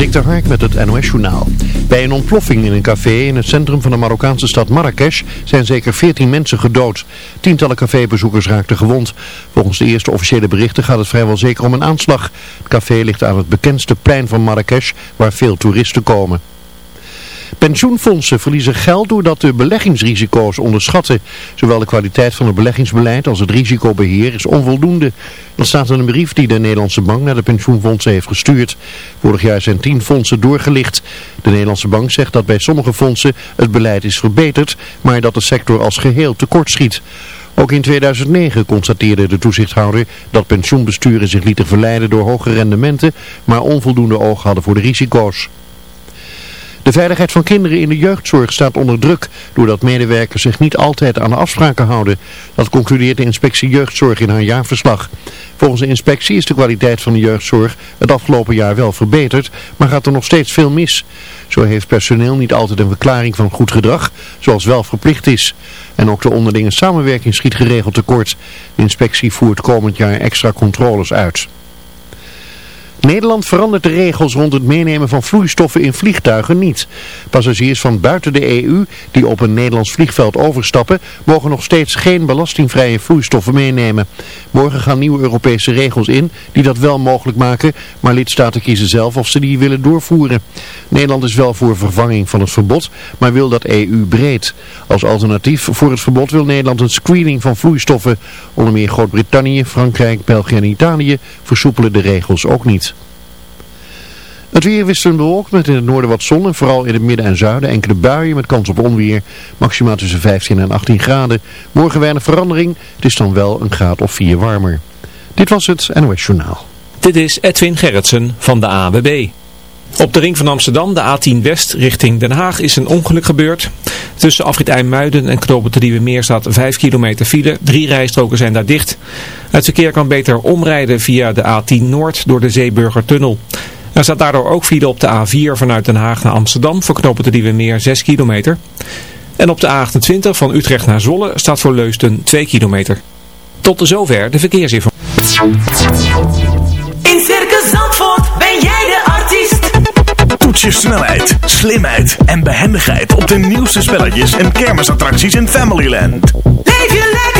Dik Hark met het NOS Journaal. Bij een ontploffing in een café in het centrum van de Marokkaanse stad Marrakesh zijn zeker 14 mensen gedood. Tientallen cafébezoekers raakten gewond. Volgens de eerste officiële berichten gaat het vrijwel zeker om een aanslag. Het café ligt aan het bekendste plein van Marrakesh waar veel toeristen komen. Pensioenfondsen verliezen geld doordat de beleggingsrisico's onderschatten. Zowel de kwaliteit van het beleggingsbeleid als het risicobeheer is onvoldoende. Dat staat in een brief die de Nederlandse bank naar de pensioenfondsen heeft gestuurd. Vorig jaar zijn tien fondsen doorgelicht. De Nederlandse bank zegt dat bij sommige fondsen het beleid is verbeterd, maar dat de sector als geheel tekortschiet. Ook in 2009 constateerde de toezichthouder dat pensioenbesturen zich lieten verleiden door hoge rendementen, maar onvoldoende oog hadden voor de risico's. De veiligheid van kinderen in de jeugdzorg staat onder druk, doordat medewerkers zich niet altijd aan de afspraken houden. Dat concludeert de inspectie jeugdzorg in haar jaarverslag. Volgens de inspectie is de kwaliteit van de jeugdzorg het afgelopen jaar wel verbeterd, maar gaat er nog steeds veel mis. Zo heeft personeel niet altijd een verklaring van goed gedrag, zoals wel verplicht is. En ook de onderlinge samenwerking schiet geregeld tekort. De inspectie voert komend jaar extra controles uit. Nederland verandert de regels rond het meenemen van vloeistoffen in vliegtuigen niet. Passagiers van buiten de EU die op een Nederlands vliegveld overstappen mogen nog steeds geen belastingvrije vloeistoffen meenemen. Morgen gaan nieuwe Europese regels in die dat wel mogelijk maken, maar lidstaten kiezen zelf of ze die willen doorvoeren. Nederland is wel voor vervanging van het verbod, maar wil dat EU breed. Als alternatief voor het verbod wil Nederland een screening van vloeistoffen. Onder meer Groot-Brittannië, Frankrijk, België en Italië versoepelen de regels ook niet. Het weer wisselend bewolkt met in het noorden wat zon en vooral in het midden en zuiden enkele buien met kans op onweer. Maximaal tussen 15 en 18 graden. Morgen weinig verandering. Het is dan wel een graad of 4 warmer. Dit was het NOS Journaal. Dit is Edwin Gerritsen van de AWB. Op de ring van Amsterdam, de A10 West richting Den Haag, is een ongeluk gebeurd. Tussen Afrit IJmuiden en Nieuwe Meer staat 5 kilometer file. Drie rijstroken zijn daar dicht. Het verkeer kan beter omrijden via de A10 Noord door de Zeeburgertunnel. Er staat daardoor ook file op de A4 vanuit Den Haag naar Amsterdam voor knopen de Nieuwe Meer 6 kilometer. En op de A28 van Utrecht naar Zwolle staat voor Leusden 2 kilometer. Tot zover de verkeersinformatie. In Circus Zandvoort ben jij de artiest. Toets je snelheid, slimheid en behendigheid op de nieuwste spelletjes en kermisattracties in Familyland. Leef je lekker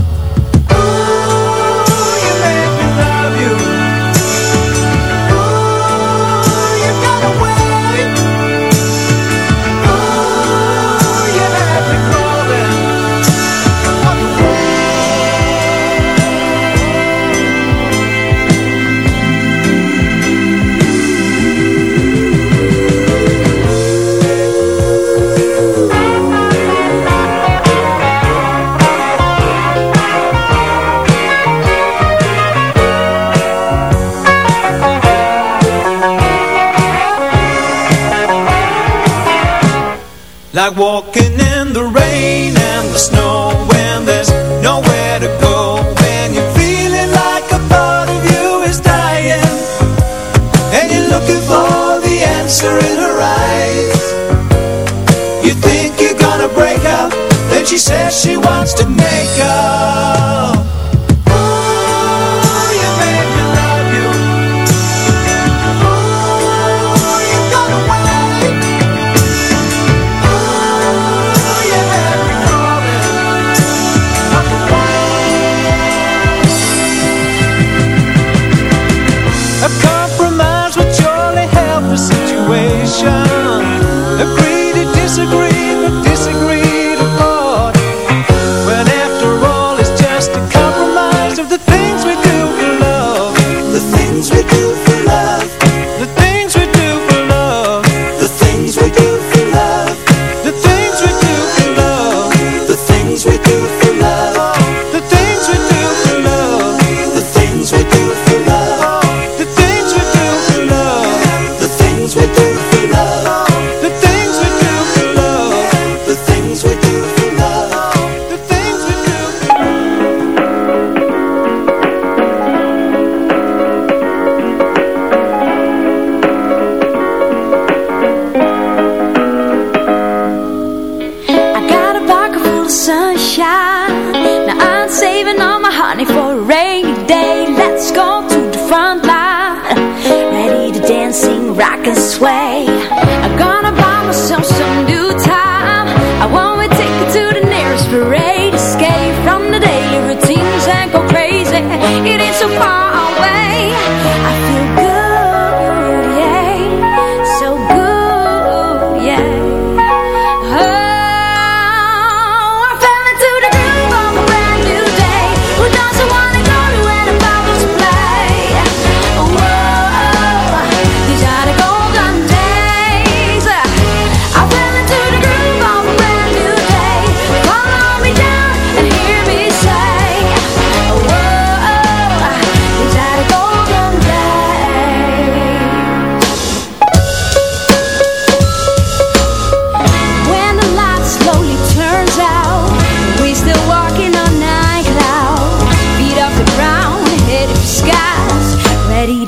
in her eyes. You think you're gonna break up? Then she says she wants to make up.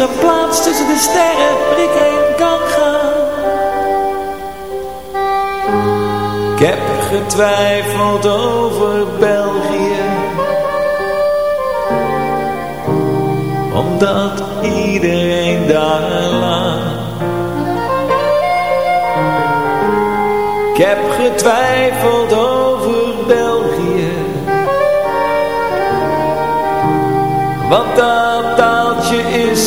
Een plaats tussen de sterren waar ik kan gaan? Ik heb getwijfeld over België Omdat iedereen daar laat Ik heb getwijfeld over België Want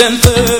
10.30